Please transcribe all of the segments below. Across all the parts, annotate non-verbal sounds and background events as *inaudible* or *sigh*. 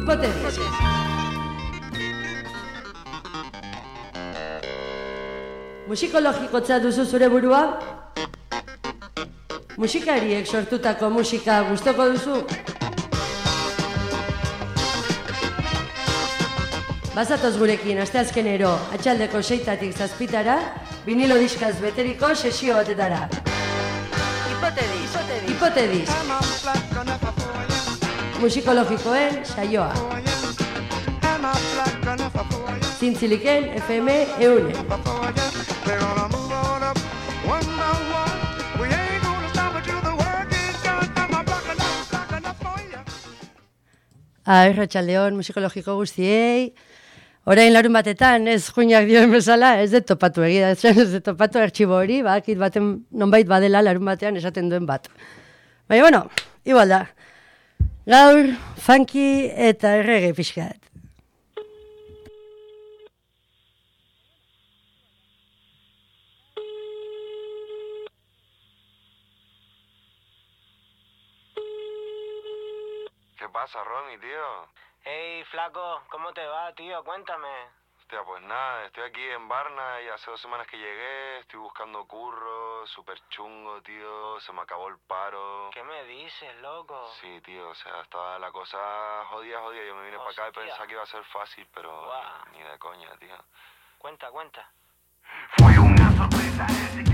Hipótesis. Musikologikotza duzu zure burua? Musikariek sortutako musika gustoko duzu? Bazatoz gurekin, asteazkenero, atxaldeko seitatik zazpitara, vinilo diskaz beteriko sesio batetara. Hipotedis, hipotedis. Musikologikoen saioa. Zintziliken FM eune. Arratxaldeon musikologiko guztiei. Orain larun batetan, ez juinak dioen bezala, ez de topatu egia, ez de topatu artxibo hori, bakit baten nonbait badela larun batean esaten duen bat. Baina, bueno, igual da. Gaur, funky eta errege pixkat. ¿Qué pasa, Romy, tío? Hey, flaco, ¿cómo te va, tío? Cuéntame. Hostia, pues nada, estoy aquí en Varna y hace dos semanas que llegué, estoy buscando curro, súper chungo, tío, se me acabó el paro. ¿Qué me dices, loco? Sí, tío, o sea, estaba la cosa jodida, jodida, yo me vine para acá y pensaba que iba a ser fácil, pero Guau. ni de coña, tío. Cuenta, cuenta. Fue una sorpresa el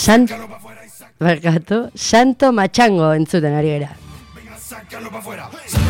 Sant... Barkatu, Santo Machango entzuten ari gara. Compadre,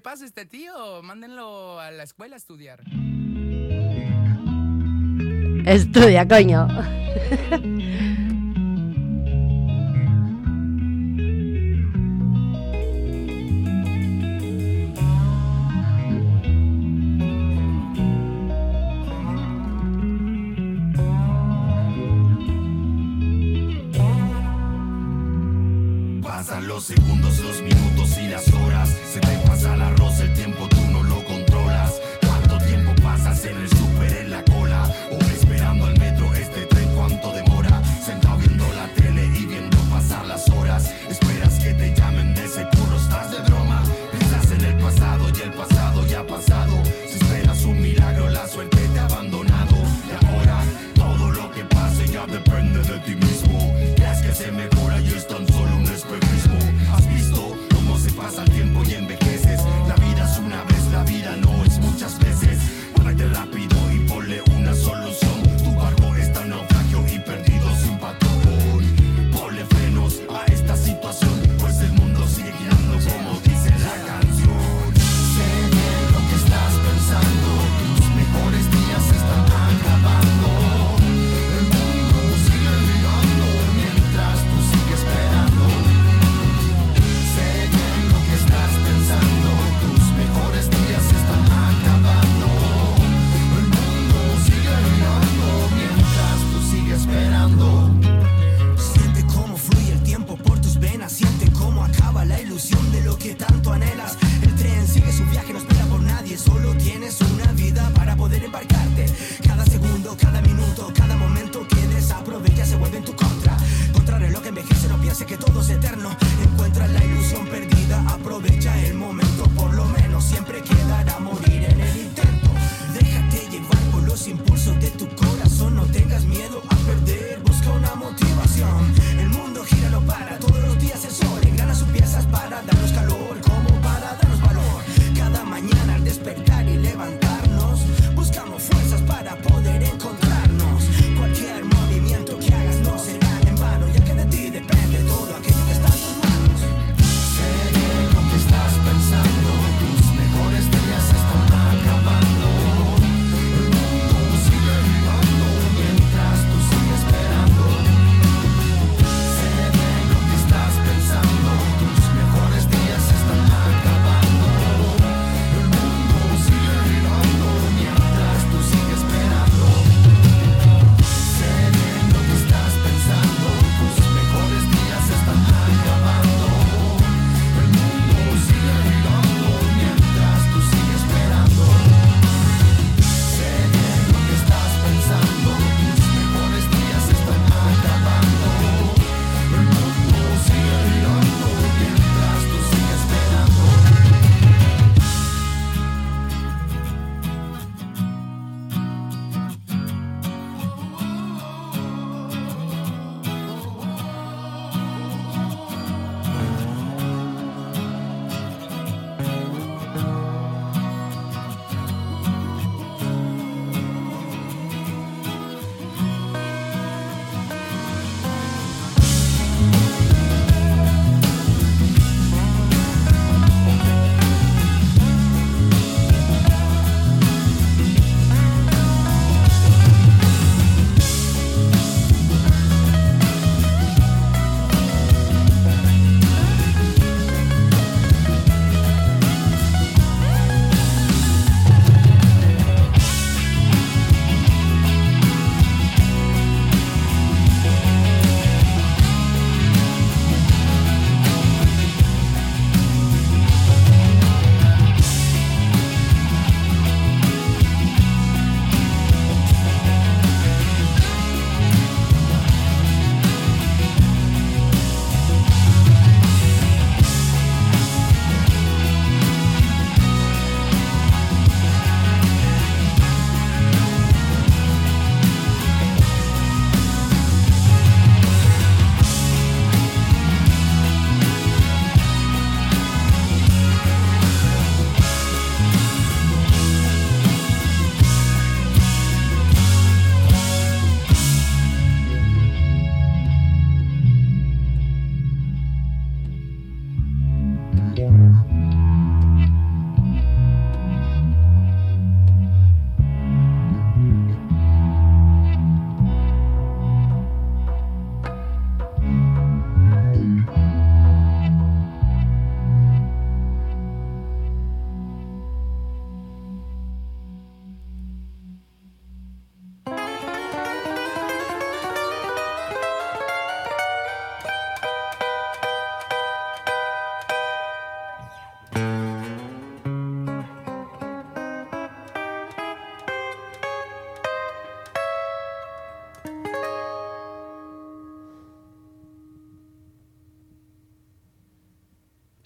pasa este tío? Mándenlo a la escuela a estudiar. Estudia, coño. Pasan los segundos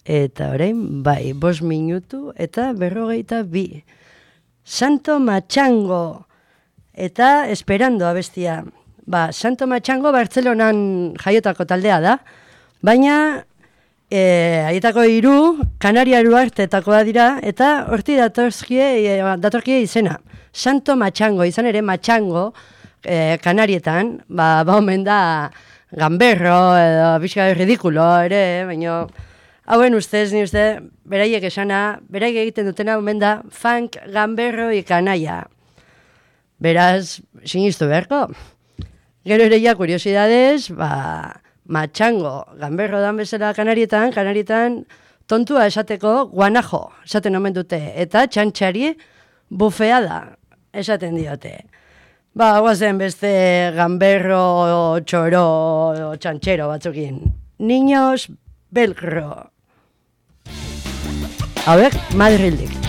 Eta orain, bai, bos minutu eta berrogeita bi. Santo Matxango eta Esperando abestia. Ba, Santo Matxango Bartzelonan jaiotako taldea da, baina e, haietako hiru Kanariaru artetakoa dira eta horti datorzkie, e, datorkie izena. Santo Matxango, izan ere Matxango e, Kanarietan, ba, ba omen da gamberro edo bizka ridikulo ere, baina hauen ustez, ni uste, beraiek esana, beraiek egiten dutena omen da funk gamberro ikanaia. Beraz, sinistu beharko. Gero ere ja, kuriosidades, ba, matxango, gamberro dan bezala kanarietan, kanarietan tontua esateko guanajo, esaten omen dute, eta txantxari bufea da, esaten diote. Ba, guazen beste gamberro, txoro, txantxero batzukin. Niños belgro. Hauek, Madrildik. Quizás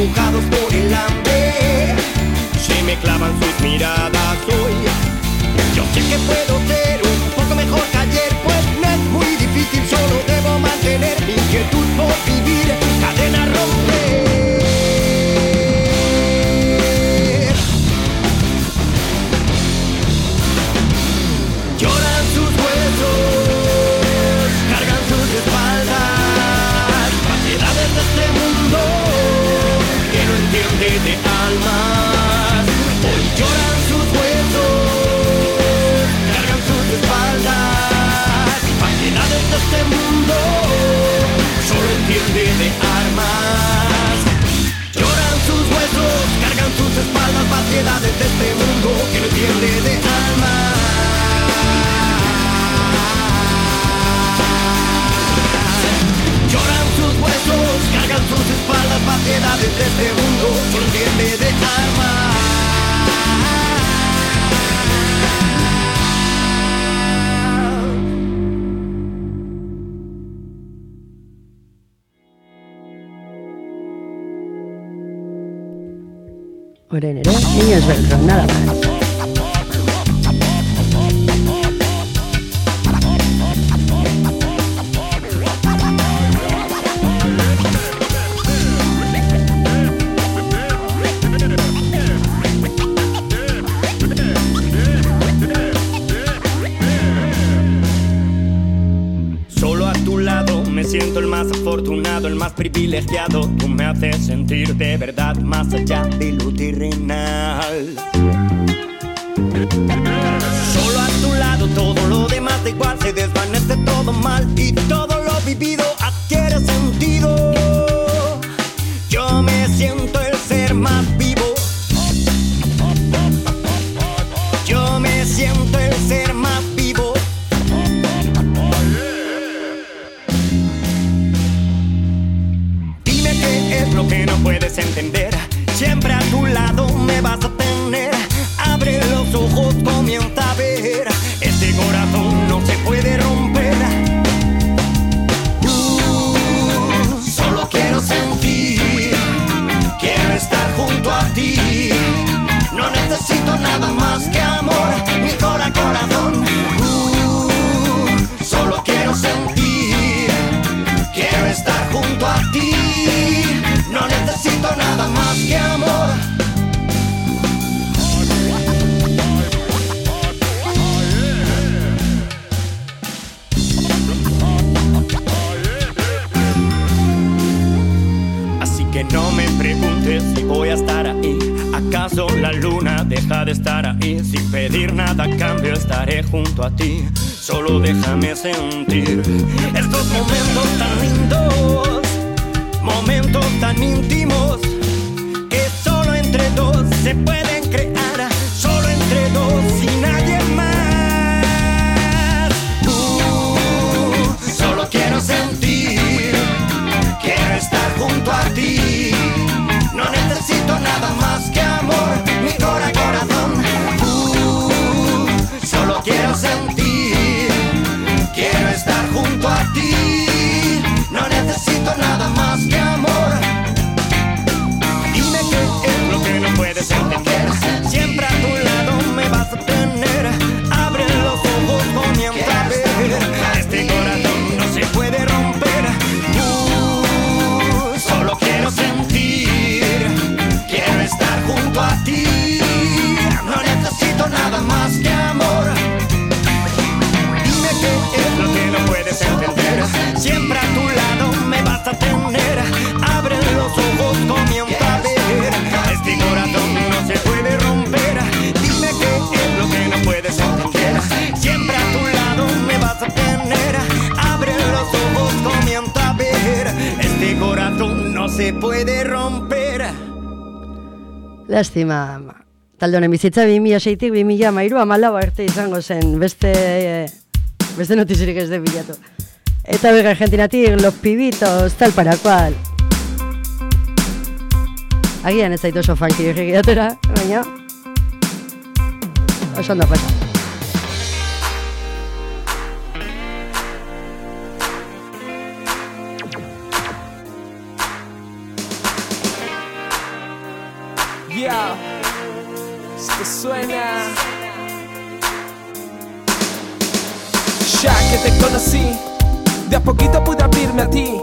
empujados por el hambre. Se me clavan sus miradas hoy. Yo sé que puedo ser un poco mejor que ayer, pues no es muy difícil, solo debo mantener mi inquietud por vivir, cadena romper. De almas. Hoy lloran sus huesos, cargan sus espaldas, variedades de este mundo solo entiende de armas. Lloran sus huesos, cargan sus espaldas, variedades de este mundo que no entiende de almas. Cargan sus espaldas, variedades de este mundo solo entiende de almas. Orain ere, niños belgro, nada más. privilegiado, tú me haces sentir de verdad más allá de lo terrenal. Solo a tu lado todo lo demás de igual se desvanece todo mal y todo lo vivido se puede romper. Lastima. Talde honen bizitza 2006-tik 2013 amalau arte izango zen, beste, beste notizirik ez den bilatu. Eta bega Argentinatik, los pibitos, tal para cual. Agian ez zaitu oso funky egiatera, baina... Oso ondo pasa. Yeah, esto suena. Ya que te conocí, de a poquito pude abrirme a ti.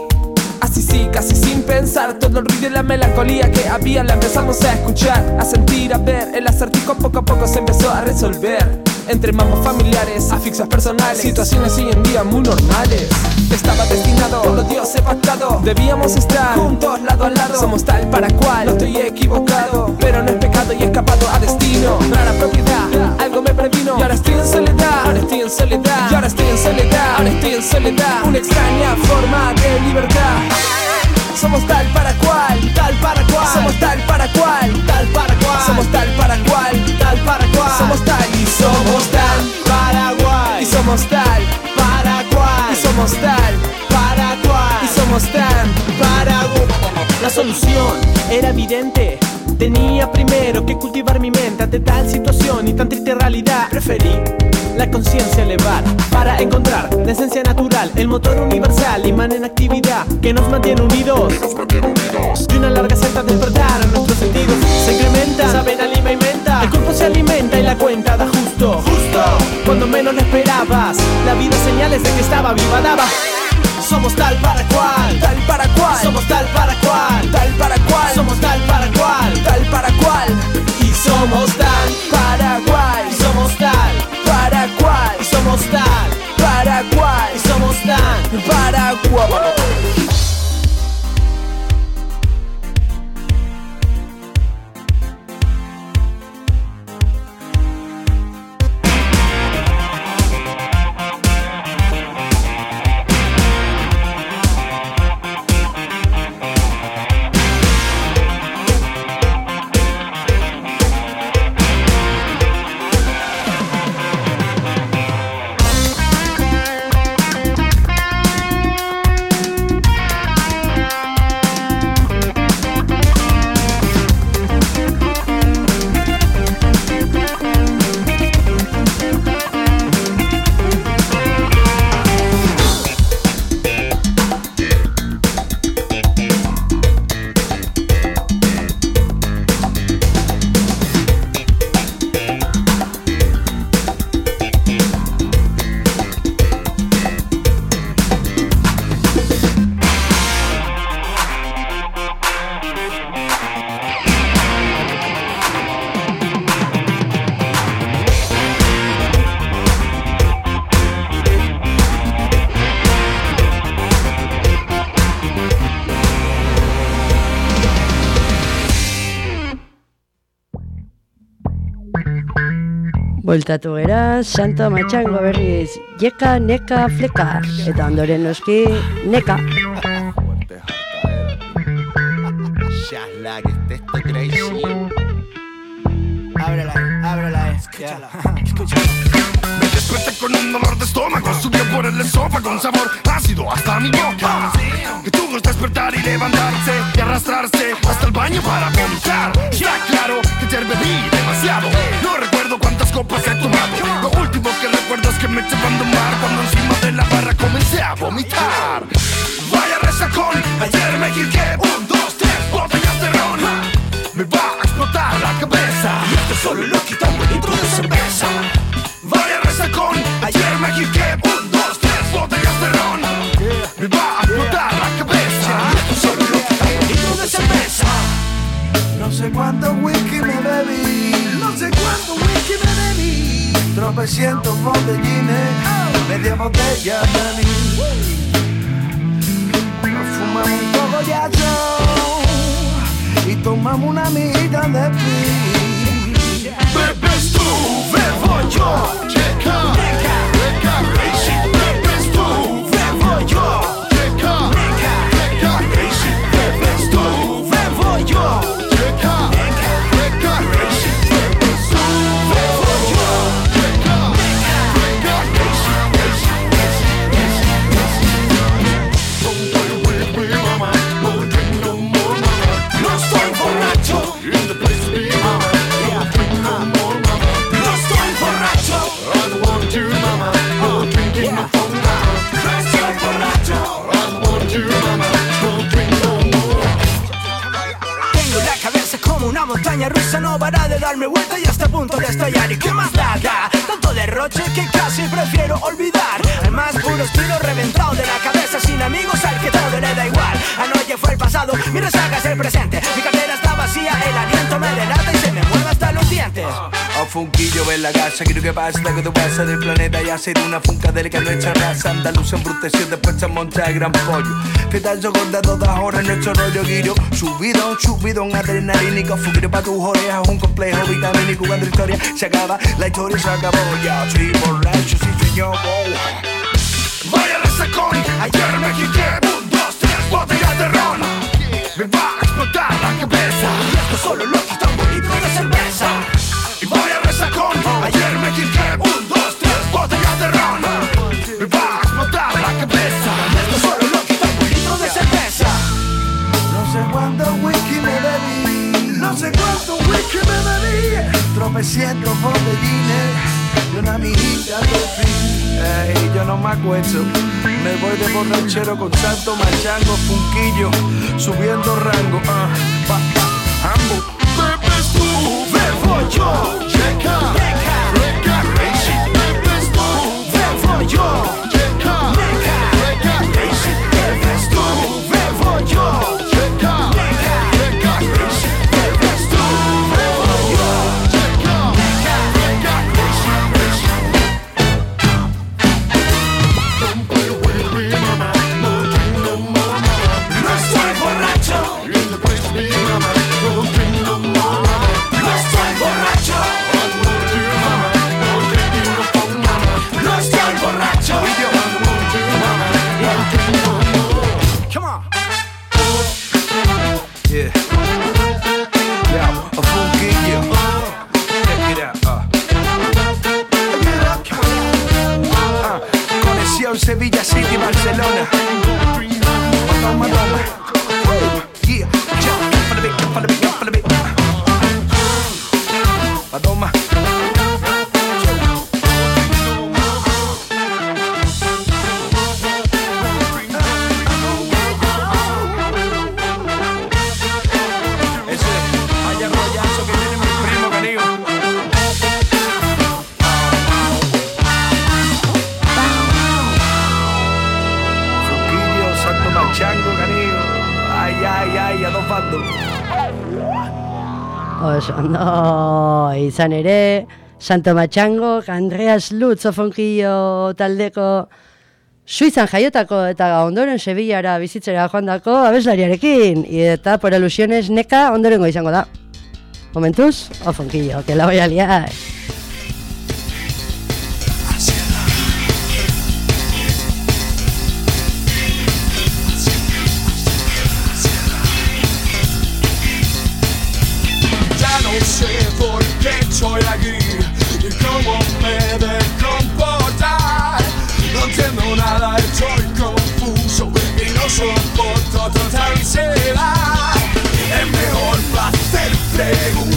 Así sí, casi sin pensar, todo el ruido y la melancolía que había la empezamos a escuchar, a sentir, a ver. El acertijo poco a poco se empezó a resolver. Entre mamos familiares, asfixias personales, situaciones hoy en día muy normales. Estaba destinado, todo Dios he pactado. Debíamos estar juntos, lado a lado. Somos tal para cual, no estoy equivocado. Pero no es pecado y escapado a destino. Rara propiedad, algo me previno. Y ahora estoy en soledad, ahora estoy en soledad. Y ahora estoy en soledad, ahora estoy en soledad. Una extraña forma de libertad. Somos tal para cual, tal para cual. Somos tal para cual, tal para cual. Somos tal para cual, tal para cual. Somos tal y somos tal Paraguay. Y somos tal para cual. Y somos tal para cual. Y somos tan Paraguay. La solución era evidente. Tenía primero que cultivar mi mente ante tal situación y tan triste realidad. Preferí la conciencia elevar para encontrar la esencia natural, el motor universal, imán en actividad que nos mantiene unidos. Y una larga seta despertar a nuestros sentidos se incrementa, saben alima y menta. El cuerpo se alimenta y la cuenta da justo, justo cuando menos lo esperabas. La vida señales de que estaba viva daba. Somos tal para cual, tal para cual. Somos tal para cual, tal para cual. Somos tal para cual, tal para cual. Y somos tal Paraguay. Somos tal para cual. Somos tal Paraguay. Somos tal Paraguay. Bueltatu gera, Santo Matxango berriz, jeka, neka, fleka, eta ondoren noski, neka. Esto crazy. Ábrela, ábrela, escúchala. Escúchala. Me desperté con un dolor de estómago, subió por el esófago un sabor ácido hasta mi boca. Que tuvo es despertar y levantarse y arrastrarse hasta el baño para vomitar. Está claro que te bebí demasiado. No recuerdo cuántas copas he tomado. Lo último que recuerdo es que me eché a mar cuando encima de la barra comencé a vomitar. Vaya resacón, ayer me quilqué un, dos, tres botellas de ron. Me va a explotar la cabeza. Y esto solo lo quita un litro de cerveza. Vaya resacón, ayer me quilqué un, dos, tres botellas de ron. Me va a explotar la cabeza. Y esto solo lo quita un litro de cerveza. No sé cuánto Troppe siento bottigline Vediamo degli anni Fumiamo un poco di agio. E tomiamo una vita de pi. Bebe stuve voglio Cerca Cerca Racing Bebe stuve yo para de darme vuelta y hasta a punto de estallar. ¿Y qué más da? Tanto derroche que casi prefiero olvidar. El más puro estilo reventado de la cabeza, sin amigos al que todo le da igual. Anoche fue el pasado, mi resaca es el presente. Mi cartera está vacía, el aliento me delata y se me mueve hasta los dientes. A funquillo ve la casa, quiero que pasa que tú pasas del planeta y hacer una funca del que nuestra raza andaluz embruteció después se monta el gran pollo. Fitallo con de todas horas nuestro rollo guiro, subido, subido un adrenalínico, fugirio pa' tus orejas, un complejo vitamínico cuando la historia se acaba, la historia se acabó, ya soy borracho, sí señor. Vaya resacón, ayer me quité un, dos, tres botellas de ron. Me va a la cabeza. Y esto solo lo quita un litro de cerveza. Y vaya resacón, ayer me quité un, dos, tres botellas de ron. Me va a explotar la cabeza. Esto solo lo quita un litro de cerveza. No sé cuánto whisky me bebí, no sé cuánto whisky me bebí. Tropecientos botellines y una mijita de fin. Ey, yo no me acuerdo. Me voy de borrachero con santo machango, funquillo, subiendo rango. ah, pa, pa, ambo. Bebes tú, bebo yo. Checa, checa, crazy. Bebes tú, bebo yo. Izan ere, Santo Matxango, Andreas Lutz ofonkillo taldeko Suizan jaiotako eta ondoren Sevillara bizitzera joandako abeslariarekin. Eta por alusiones neka ondorengo izango da. Momentuz, ofonkillo, que la voy a liar. será el mejor placer preguntar.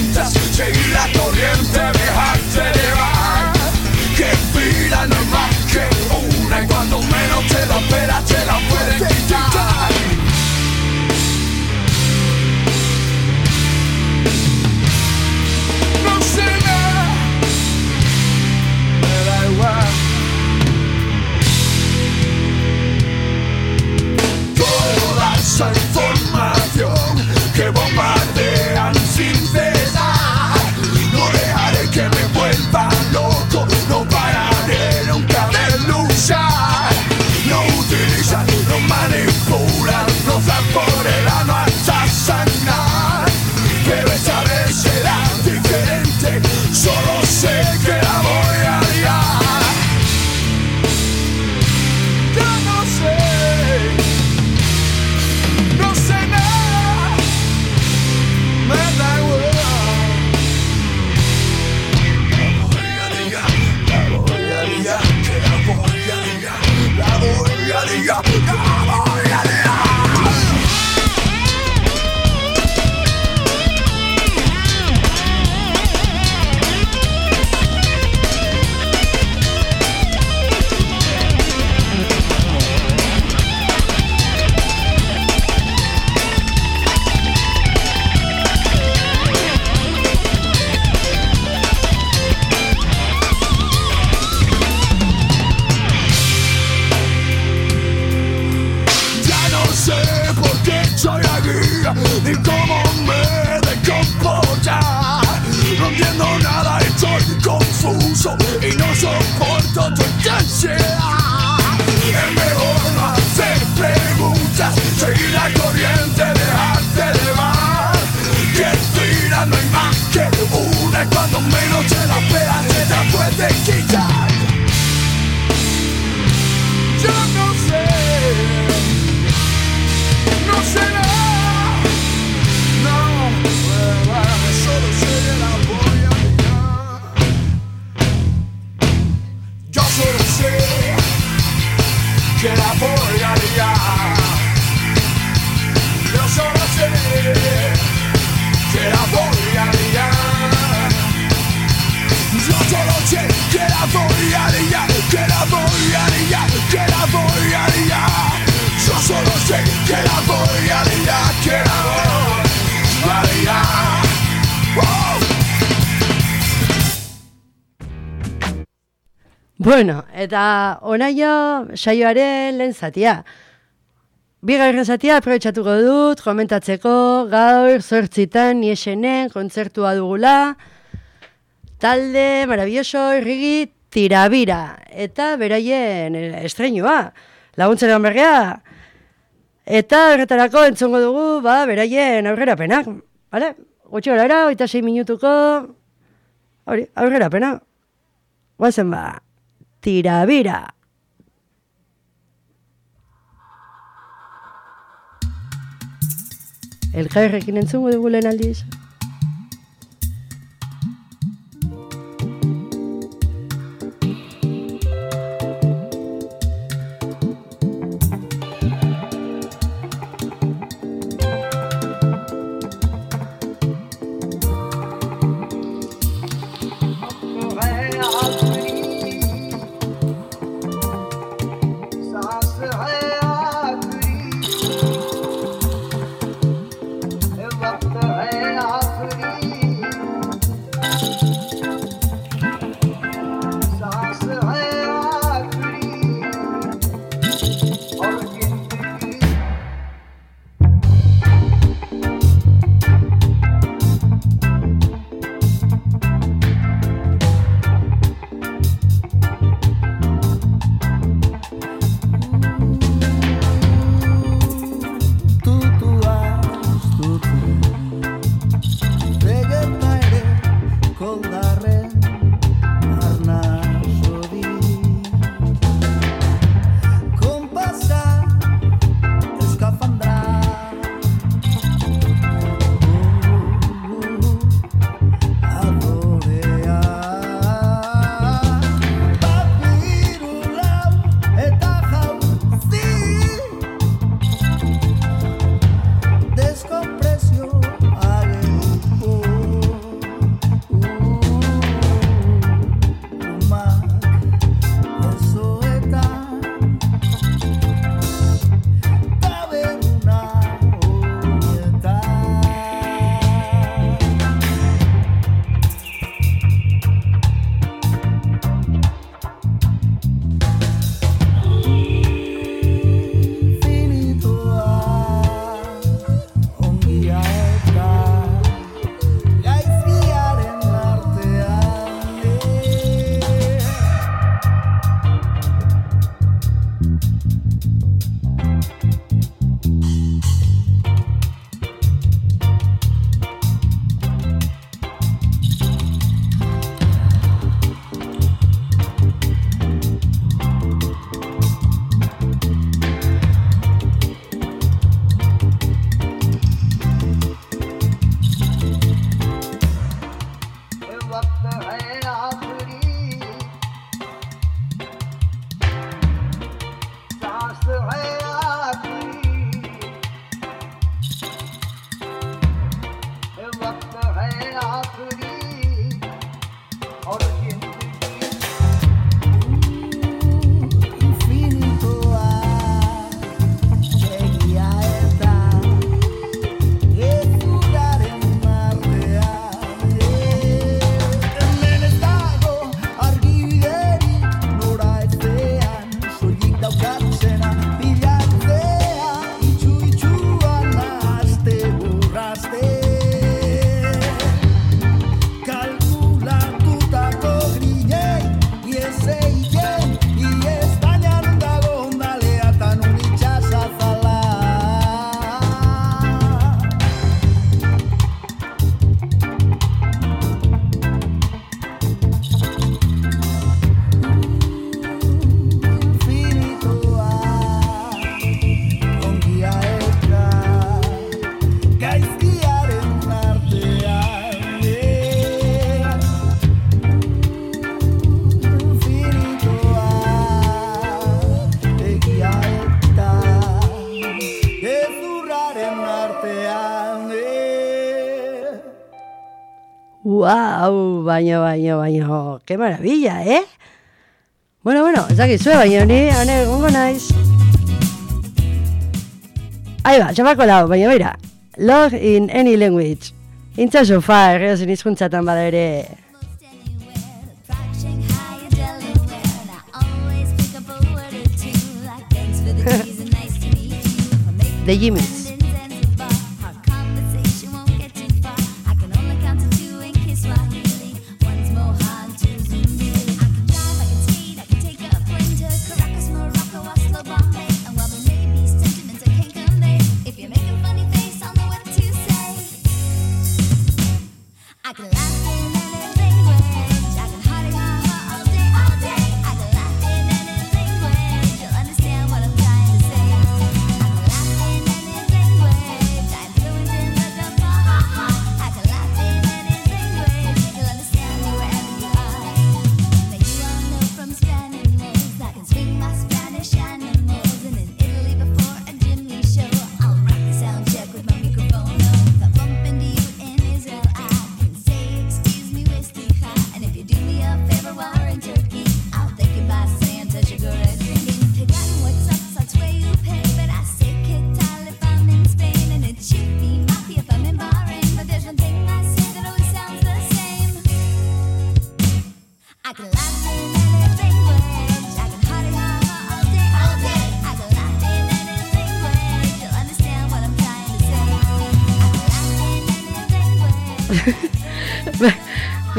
Bueno, eta onaio saioaren lehen zatia. Bigarren zatia aprobetsatuko dut, komentatzeko, gaur, zortzitan, niesenen, kontzertua dugula, talde maravilloso irrigi tirabira, eta beraien estrenua, laguntzen egon bergea, eta horretarako entzongo dugu, ba, beraien aurrerapenak, bale? Gutxi gara era, oita sei minutuko, hori, aurrerapena. Guazen ba, tirabira. Elkarrekin entzungo dugu lehen aldiz. Au, baino, baino, baino. Qué maravilla, eh? Bueno, bueno, ezak izue, baina ni hane egongo naiz. Ahí va, jamako lau, baina beira. Log in any language. Intza sofa, errezen hizkuntzatan bada ere. The *laughs* Jimmys.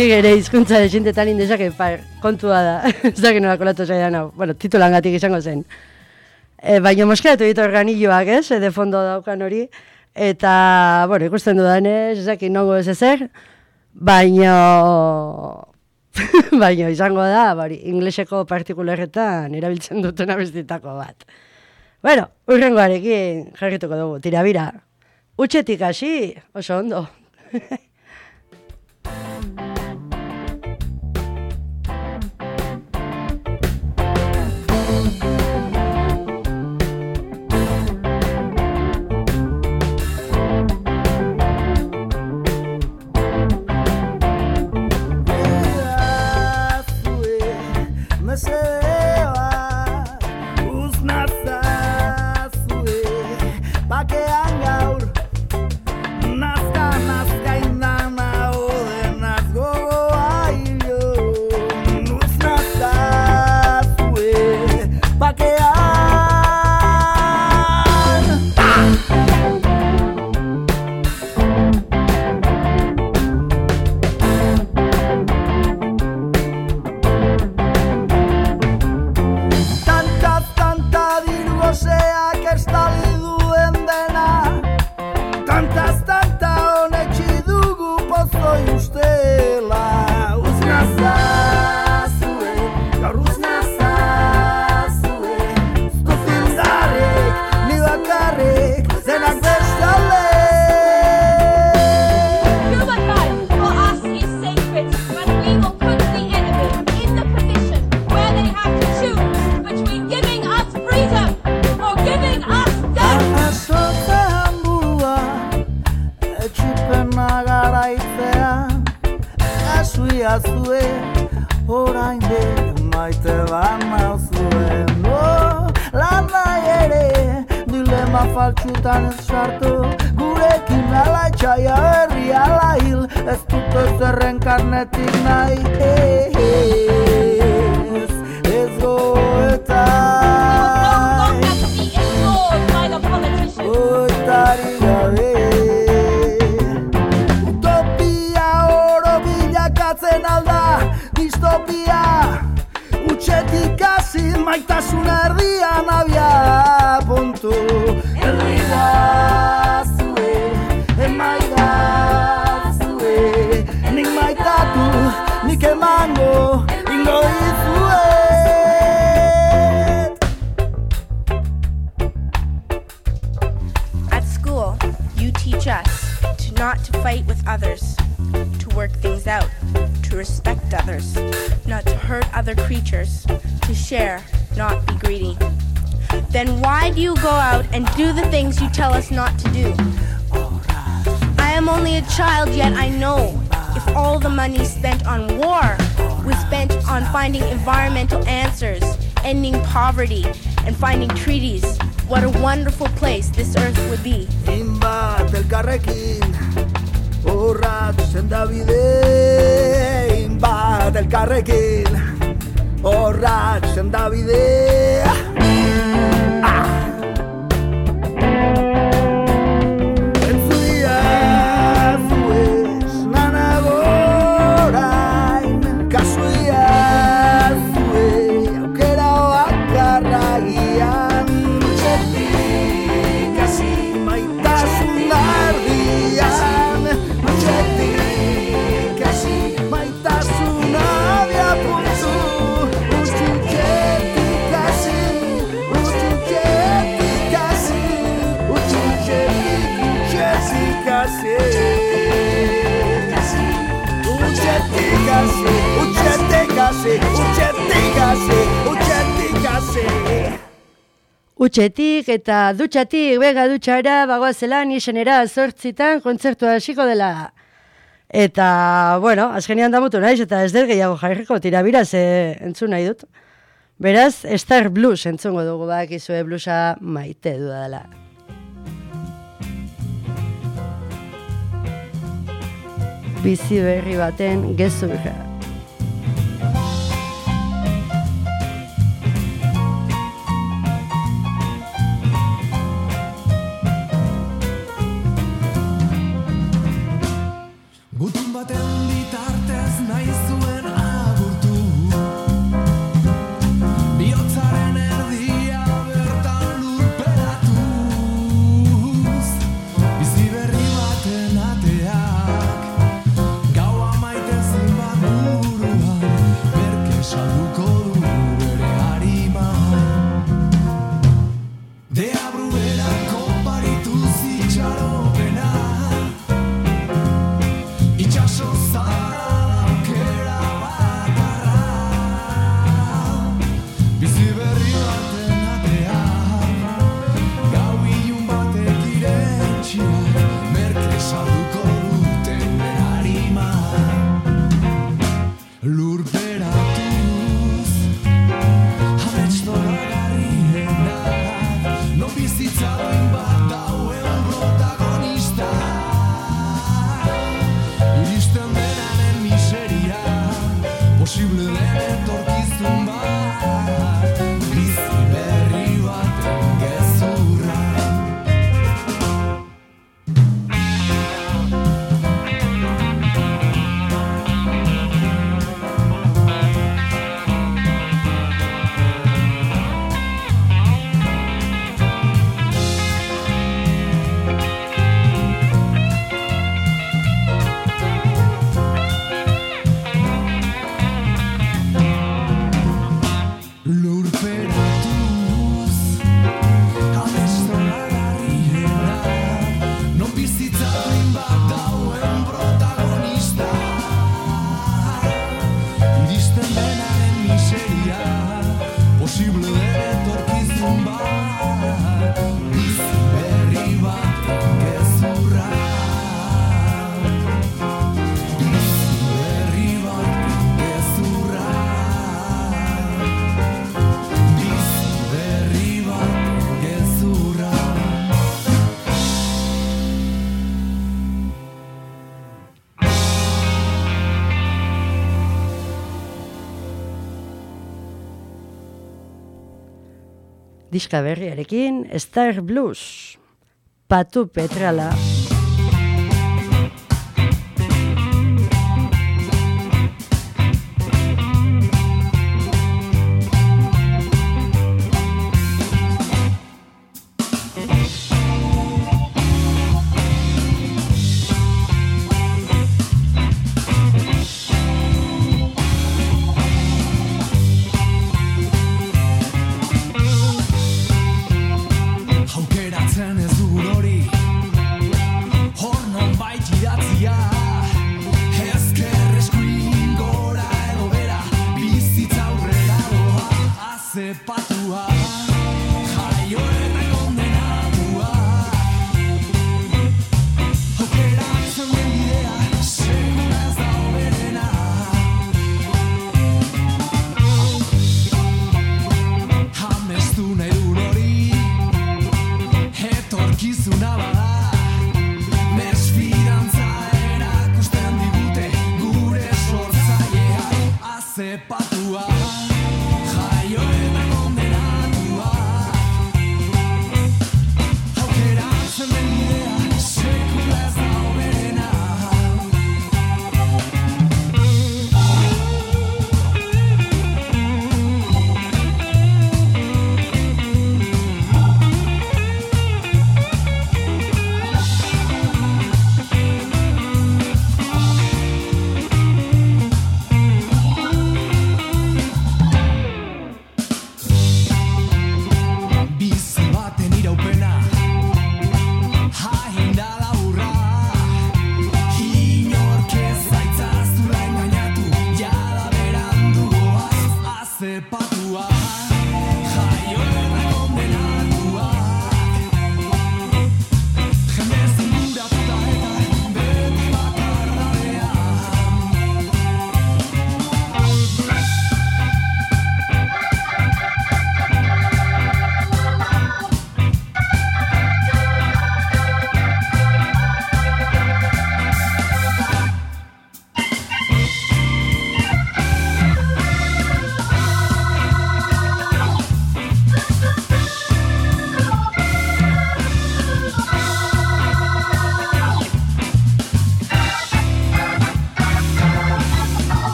Nik ere hizkuntza desintetan indezak kontua da. *laughs* Ez da genolako latu zaidan hau. Bueno, titulan gatik izango zen. E, baina moskeratu ditu organilloak, ez? E, de fondo daukan hori. Eta, bueno, ikusten dudanez, ez dakit nongo ez ezer. Baina, *laughs* baina izango da, bari, ingleseko partikularretan erabiltzen duten abestitako bat. Bueno, urrengoarekin jarrituko dugu, tirabira. Utxetik hasi, oso ondo. *laughs* other creatures, to share, not be greedy. Then why do you go out and do the things you tell us not to do? I am only a child, yet I know if all the money spent on war was spent on finding environmental answers, ending poverty, and finding treaties, what a wonderful place this earth would be. borrachos oh, en Davide, invade el carrequín, horratzen da. Hasi, utxetik hasi, utxetik hasi Utxetik eta dutxatik, bega dutxara, bagoazela, nisenera zortzitan kontzertua hasiko dela. Eta, bueno, azkenean damutu naiz, eta ez dut gehiago jarriko tira bira, ze entzun nahi dut. Beraz, Star Blues entzungo dugu bak izue bluesa maite dudala. Bizi berri baten gezurra. Diska berriarekin Star Blues. Patu Petrala.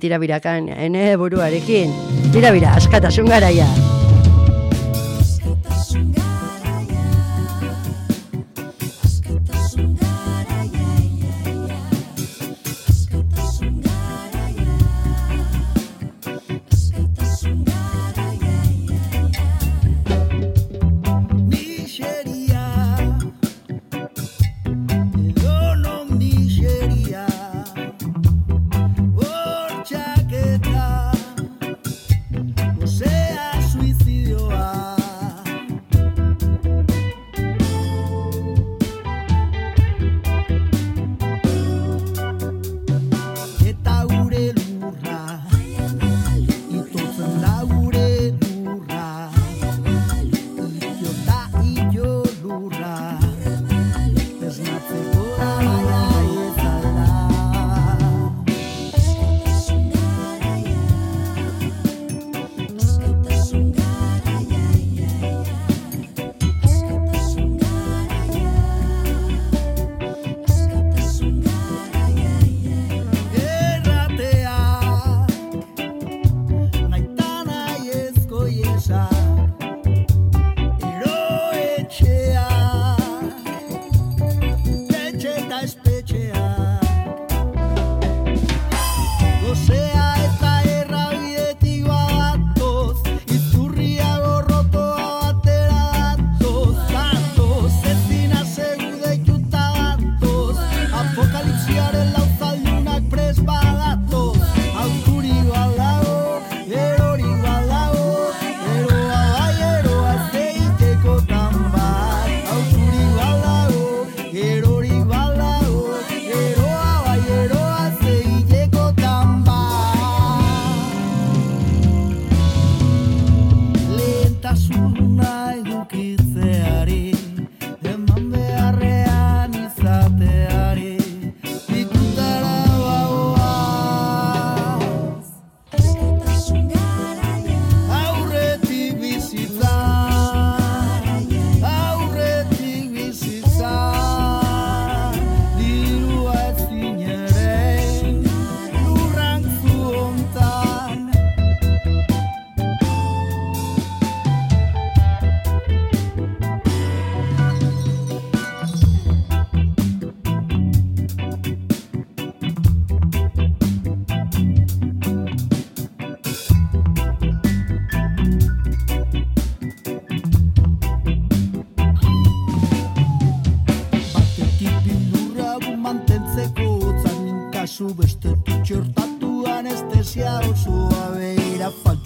tirabirakan, ene buruarekin. Tirabira, askatasun askatasun garaia.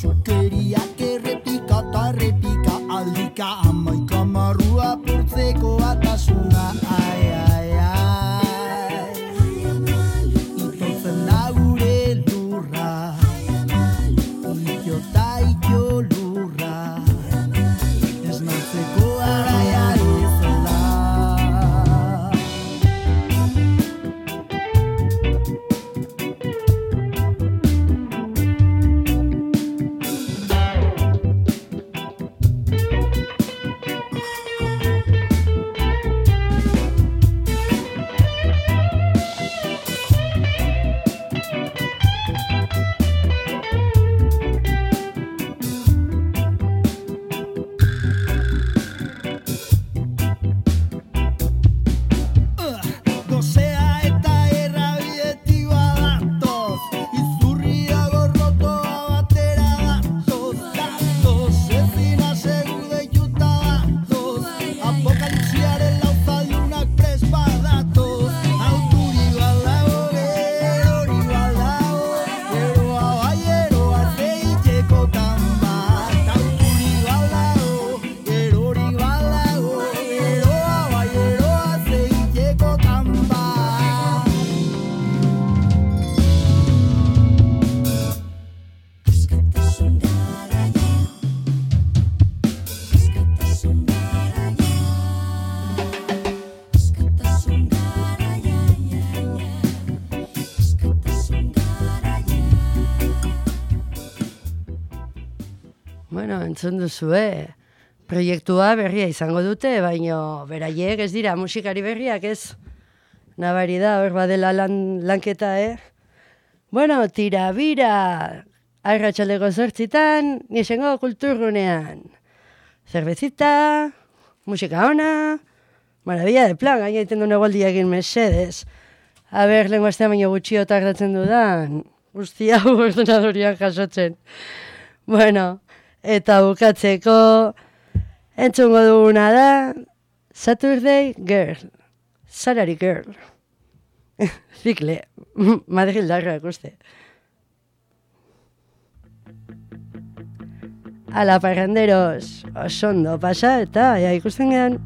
to go. Entzun duzue. Proiektua berria izango dute, baino beraiek ez dira musikari berriak ez. Nabari da, hor badela lan, lanketa, eh? Bueno, tira, bira, arratxaleko zortzitan, nisengo kulturgunean. Zerbezita, musika ona, maravilla de plan, gaina egiten duen egin mesedez. A ber, lehen astean baino gutxio tardatzen dudan, guzti hau *laughs* ordenadorian jasotzen. Bueno, eta bukatzeko, entzungo duguna da, Saturday Girl, Salary Girl. *laughs* Zikle, *laughs* Madrildarrak uste. Ala parranderos, oso ondo pasa eta ja ikusten gehan.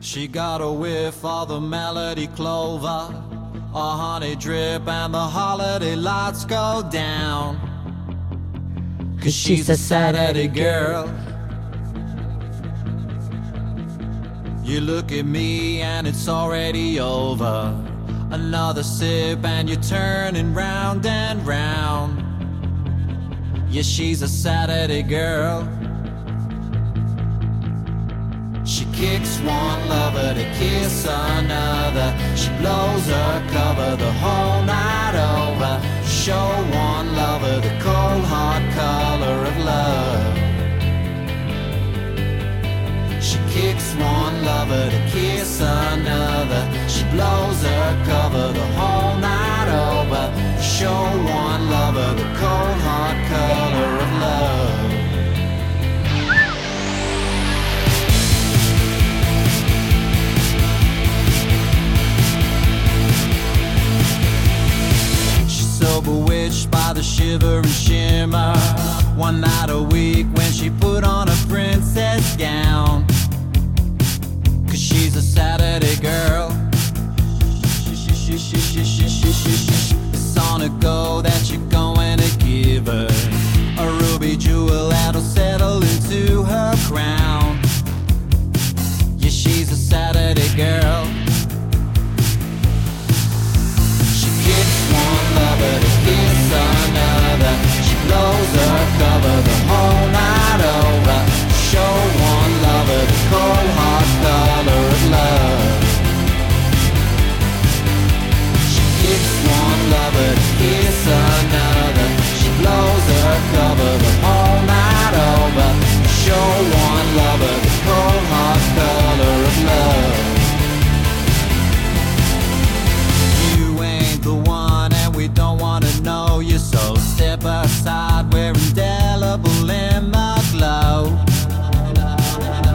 She got a whiff of the melody clover, a honey drip, and the holiday lights go down. Cause she's a Saturday girl. You look at me and it's already over. Another sip and you're turning round and round. Yeah, she's a Saturday girl. She kicks one lover to kiss another. She blows her cover the whole night over. Show one lover the cold hard color of love. She kicks one lover to kiss another. She blows her cover the whole night over. Show one lover the cold hard color of love. So bewitched by the shiver and shimmer. One night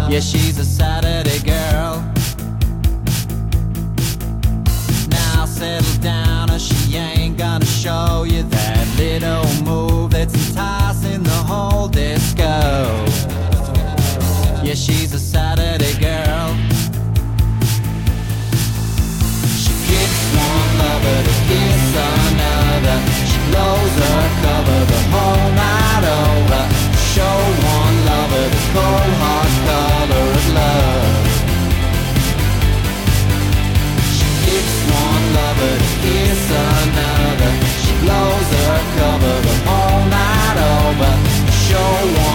Yeah, she's a Saturday girl. Now settle down, or she ain't gonna show you that little move that's enticing the whole disco. Yeah, she's a Saturday girl. She kicks one lover to kiss another. She blows her cover Show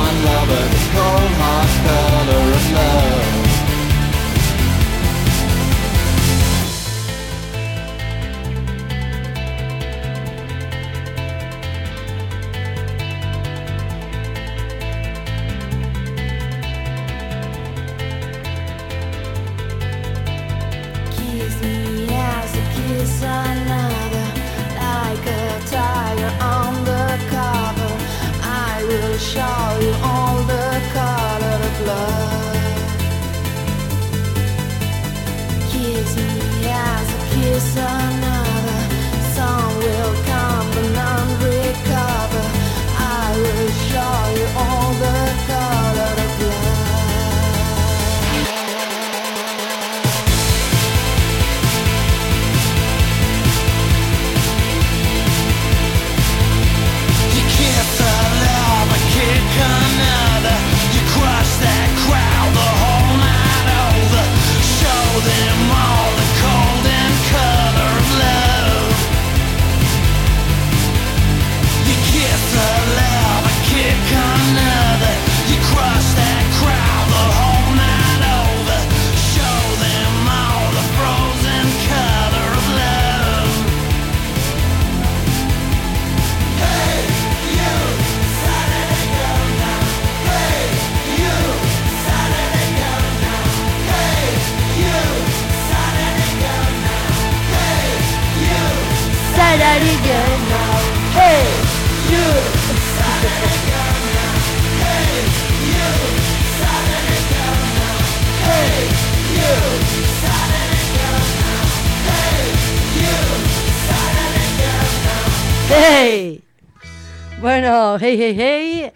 hei, hei, hei.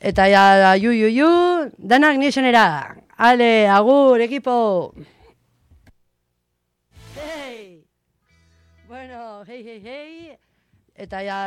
Eta ja, yu, yu, yu. Danak nisenera. Ale, agur, ekipo. Hey! Bueno, hei, hei, hei. Eta ja,